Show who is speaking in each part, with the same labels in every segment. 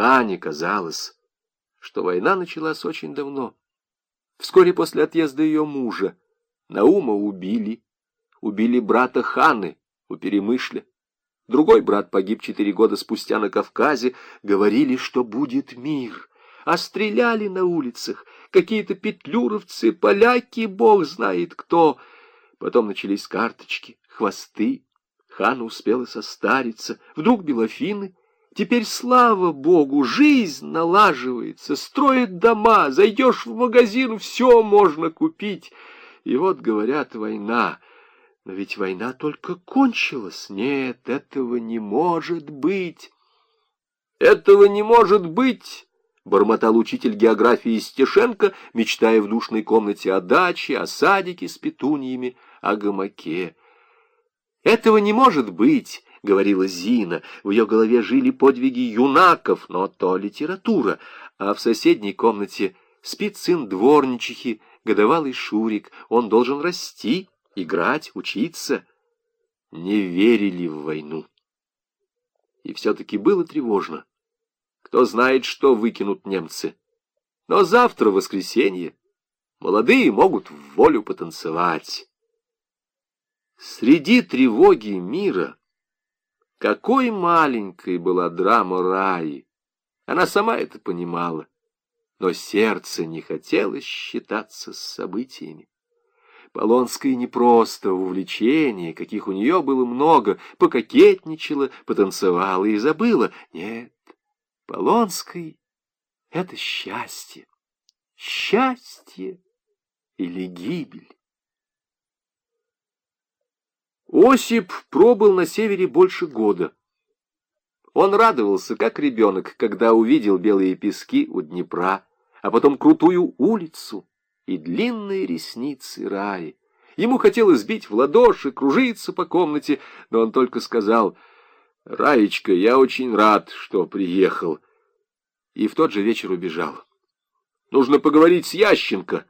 Speaker 1: Хане казалось, что война началась очень давно. Вскоре после отъезда ее мужа Наума убили. Убили брата Ханы у Перемышля. Другой брат погиб четыре года спустя на Кавказе. Говорили, что будет мир. А стреляли на улицах. Какие-то петлюровцы, поляки, бог знает кто. Потом начались карточки, хвосты. Хана успела состариться. Вдруг белофины Теперь, слава богу, жизнь налаживается, строят дома, зайдешь в магазин, все можно купить. И вот, говорят, война. Но ведь война только кончилась. Нет, этого не может быть. Этого не может быть, бормотал учитель географии Стешенко, мечтая в душной комнате о даче, о садике с петуньями, о гамаке. Этого не может быть. — говорила Зина. В ее голове жили подвиги юнаков, но то литература. А в соседней комнате спит сын дворничихи, годовалый Шурик. Он должен расти, играть, учиться. Не верили в войну. И все-таки было тревожно. Кто знает, что выкинут немцы. Но завтра воскресенье. Молодые могут в волю потанцевать. Среди тревоги мира какой маленькой была драма Раи! Она сама это понимала, но сердце не хотело считаться с событиями. Полонская не просто увлечение, каких у нее было много, пококетничала, потанцевала и забыла. Нет, Полонской — это счастье. Счастье или гибель. Осип пробыл на севере больше года. Он радовался, как ребенок, когда увидел белые пески у Днепра, а потом крутую улицу и длинные ресницы раи. Ему хотелось бить в ладоши, кружиться по комнате, но он только сказал, «Раечка, я очень рад, что приехал». И в тот же вечер убежал. «Нужно поговорить с Ященко».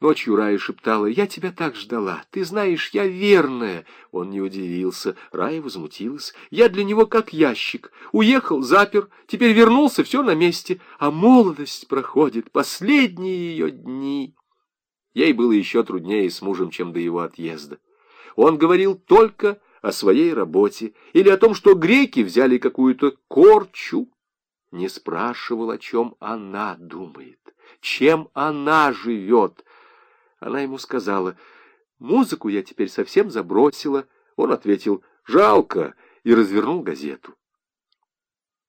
Speaker 1: Ночью Рая шептала, «Я тебя так ждала. Ты знаешь, я верная». Он не удивился. Рая возмутилась. «Я для него как ящик. Уехал, запер, теперь вернулся, все на месте. А молодость проходит, последние ее дни». Ей было еще труднее с мужем, чем до его отъезда. Он говорил только о своей работе или о том, что греки взяли какую-то корчу. Не спрашивал, о чем она думает, чем она живет, она ему сказала, «Музыку я теперь совсем забросила». Он ответил, «Жалко», и развернул газету.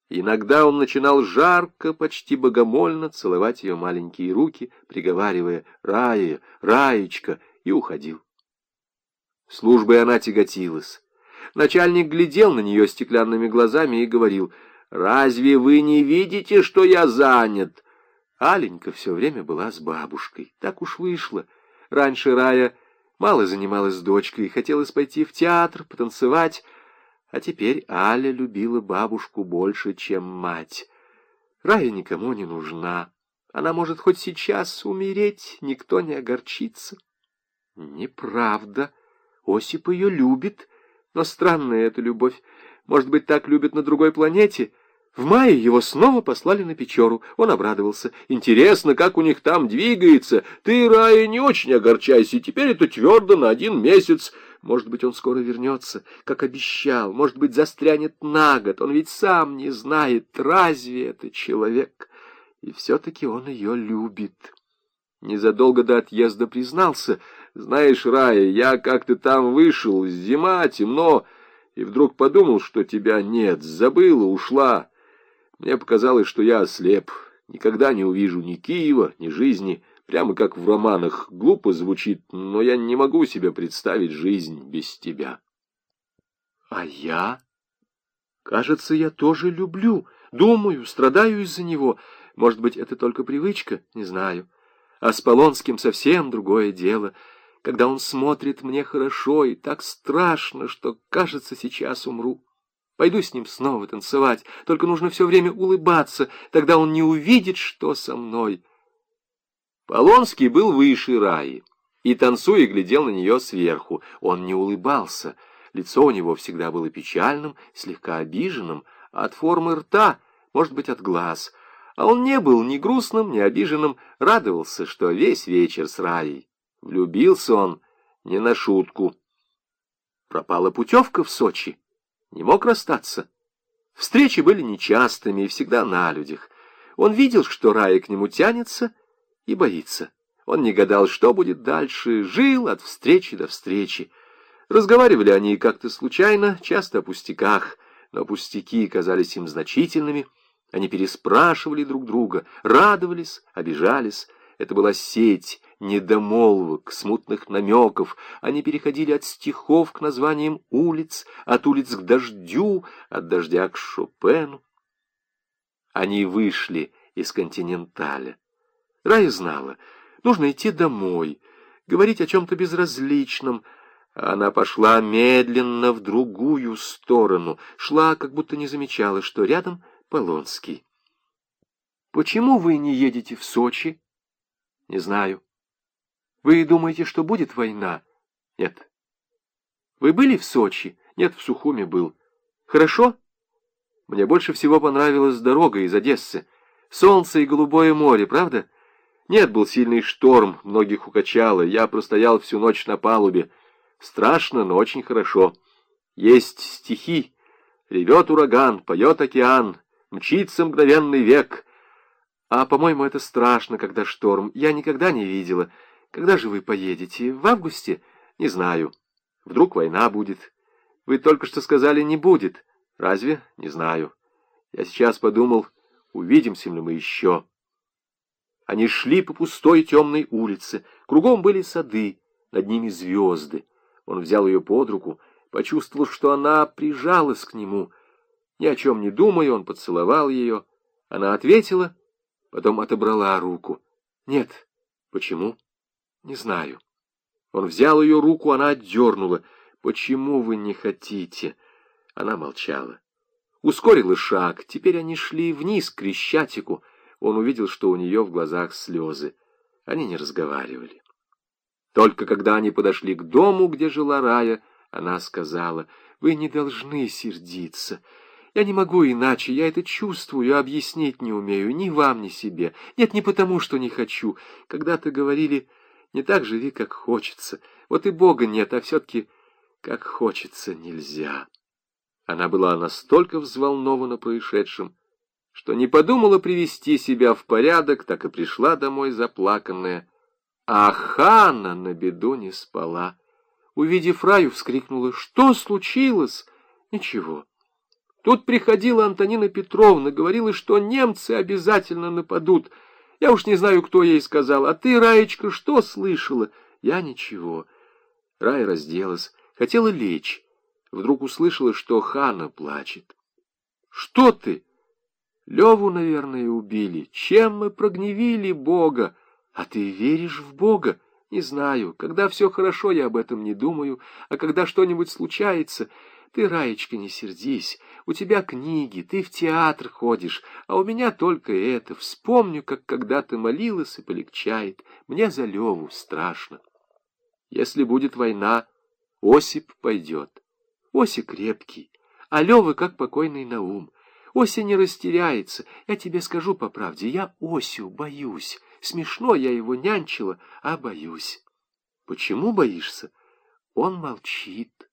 Speaker 1: Иногда он начинал жарко, почти богомольно целовать ее маленькие руки, приговаривая «Рая, Раечка», и уходил. Службой она тяготилась. Начальник глядел на нее стеклянными глазами и говорил «Разве вы не видите, что я занят?» Аленька все время была с бабушкой. Так уж вышло. Раньше Рая мало занималась с дочкой, хотелось пойти в театр, потанцевать, а теперь Аля любила бабушку больше, чем мать. Рая никому не нужна. Она может хоть сейчас умереть, никто не огорчится. Неправда. Осип ее любит, но странная эта любовь. Может быть, так любят на другой планете — в мае его снова послали на Печору. Он обрадовался. «Интересно, как у них там двигается. Ты, Рая, не очень огорчайся. Теперь это твердо на один месяц. Может быть, он скоро вернется, как обещал. Может быть, застрянет на год. Он ведь сам не знает, разве это человек. И все-таки он ее любит». Незадолго до отъезда признался. «Знаешь, Рая, я как-то там вышел, зима, темно, и вдруг подумал, что тебя нет. Забыла, ушла». Мне показалось, что я ослеп, никогда не увижу ни Киева, ни жизни, прямо как в романах. Глупо звучит, но я не могу себе представить жизнь без тебя. А я? Кажется, я тоже люблю, думаю, страдаю из-за него. Может быть, это только привычка, не знаю. А с Полонским совсем другое дело. Когда он смотрит мне хорошо и так страшно, что, кажется, сейчас умру. Пойду с ним снова танцевать, только нужно все время улыбаться, тогда он не увидит, что со мной. Полонский был выше Раи и, танцуя, глядел на нее сверху. Он не улыбался, лицо у него всегда было печальным, слегка обиженным, от формы рта может быть, от глаз. А он не был ни грустным, ни обиженным, радовался, что весь вечер с Раей. Влюбился он не на шутку. Пропала путевка в Сочи. Не мог расстаться. Встречи были нечастыми и всегда на людях. Он видел, что Рая к нему тянется и боится. Он не гадал, что будет дальше, жил от встречи до встречи. Разговаривали они как-то случайно, часто о пустяках, но пустяки казались им значительными. Они переспрашивали друг друга, радовались, обижались. Это была сеть недомолвок, смутных намеков. Они переходили от стихов к названиям улиц, от улиц к дождю, от дождя к Шопену. Они вышли из континенталя. Рая знала, нужно идти домой, говорить о чем-то безразличном. Она пошла медленно в другую сторону, шла, как будто не замечала, что рядом Полонский. «Почему вы не едете в Сочи?» «Не знаю». «Вы думаете, что будет война?» «Нет». «Вы были в Сочи?» «Нет, в Сухуме был». «Хорошо?» «Мне больше всего понравилась дорога из Одессы. Солнце и голубое море, правда?» Нет, был сильный шторм, многих укачало. Я простоял всю ночь на палубе. Страшно, но очень хорошо. Есть стихи. Ревет ураган, поет океан, мчится мгновенный век. А, по-моему, это страшно, когда шторм. Я никогда не видела. Когда же вы поедете? В августе? Не знаю. Вдруг война будет. Вы только что сказали, не будет. Разве? Не знаю. Я сейчас подумал, увидимся ли мы еще. Они шли по пустой темной улице. Кругом были сады, над ними звезды. Он взял ее под руку, почувствовал, что она прижалась к нему. Ни о чем не думая, он поцеловал ее. Она ответила, потом отобрала руку. Нет. Почему? Не знаю. Он взял ее руку, она отдернула. «Почему вы не хотите?» Она молчала. Ускорила шаг. Теперь они шли вниз к Крещатику. Он увидел, что у нее в глазах слезы. Они не разговаривали. Только когда они подошли к дому, где жила Рая, она сказала, «Вы не должны сердиться. Я не могу иначе, я это чувствую, объяснить не умею, ни вам, ни себе. Нет, не потому, что не хочу. Когда-то говорили, не так живи, как хочется. Вот и Бога нет, а все-таки как хочется нельзя». Она была настолько взволнована происшедшим, что не подумала привести себя в порядок, так и пришла домой заплаканная. А Ханна на беду не спала. Увидев Раю, вскрикнула, что случилось? Ничего. Тут приходила Антонина Петровна, говорила, что немцы обязательно нападут. Я уж не знаю, кто ей сказал. А ты, Раечка, что слышала? Я ничего. Рая разделась, хотела лечь. Вдруг услышала, что Хана плачет. Что ты? Леву, наверное, убили. Чем мы прогневили Бога? А ты веришь в Бога? Не знаю. Когда все хорошо, я об этом не думаю. А когда что-нибудь случается... Ты, Раечка, не сердись. У тебя книги, ты в театр ходишь, а у меня только это. Вспомню, как когда ты молилась, и полегчает. Мне за Леву страшно. Если будет война, Осип пойдет. Оси крепкий, а Лева как покойный Наум. Ося не растеряется. Я тебе скажу по правде, я Осю боюсь. Смешно я его нянчила, а боюсь. Почему боишься? Он молчит.